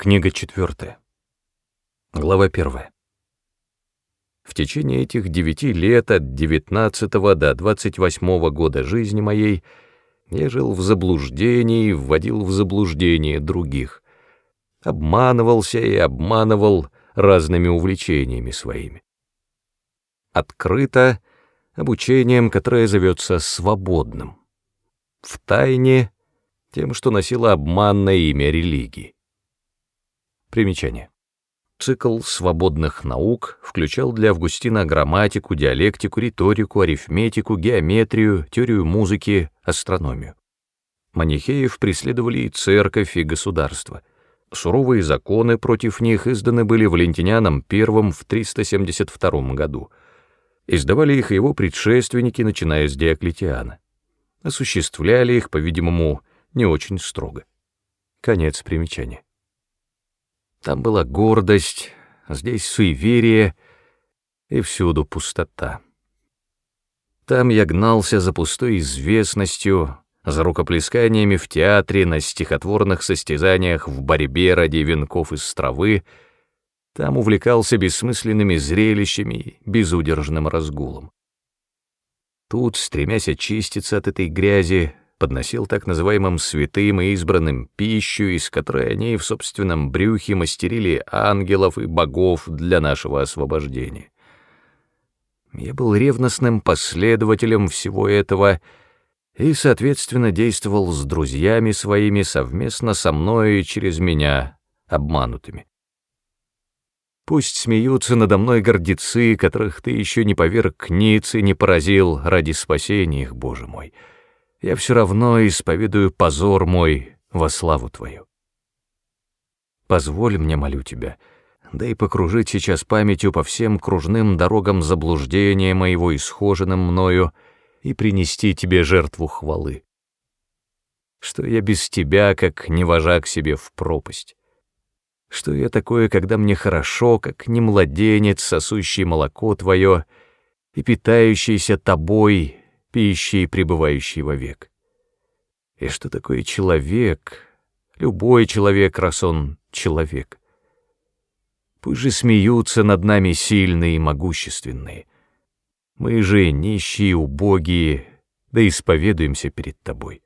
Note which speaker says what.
Speaker 1: Книга четвертая. Глава первая. В течение этих девяти лет от девятнадцатого до двадцать восьмого года жизни моей я жил в заблуждении и вводил в заблуждение других, обманывался и обманывал разными увлечениями своими. Открыто обучением, которое зовется свободным, в тайне тем, что носило обманное имя религии. Примечание. Цикл свободных наук включал для Августина грамматику, диалектику, риторику, арифметику, геометрию, теорию музыки, астрономию. Манихеев преследовали и церковь, и государство. Суровые законы против них изданы были Валентинианом I в 372 году. Издавали их его предшественники, начиная с Диоклетиана. Осуществляли их, по-видимому, не очень строго. Конец примечания. Там была гордость, здесь суеверие и всюду пустота. Там я гнался за пустой известностью, за рукоплесканиями в театре, на стихотворных состязаниях в борьбе ради венков из травы, там увлекался бессмысленными зрелищами, безудержным разгулом. Тут, стремясь очиститься от этой грязи, подносил так называемым святым и избранным пищу, из которой они в собственном брюхе мастерили ангелов и богов для нашего освобождения. Я был ревностным последователем всего этого и, соответственно, действовал с друзьями своими совместно со мной и через меня, обманутыми. Пусть смеются надо мной гордецы, которых ты еще не поверг ниц и не поразил ради спасения их, Боже мой я все равно исповедую позор мой во славу Твою. Позволь мне, молю Тебя, да и покружить сейчас памятью по всем кружным дорогам заблуждения моего исхоженным мною и принести Тебе жертву хвалы. Что я без Тебя, как не вожак себе в пропасть. Что я такое, когда мне хорошо, как не младенец, сосущий молоко Твое и питающийся Тобой, пищей, пребывающей вовек. И что такое человек, любой человек, раз он человек? Пусть же смеются над нами сильные и могущественные. Мы же нищие, убогие, да исповедуемся перед тобой.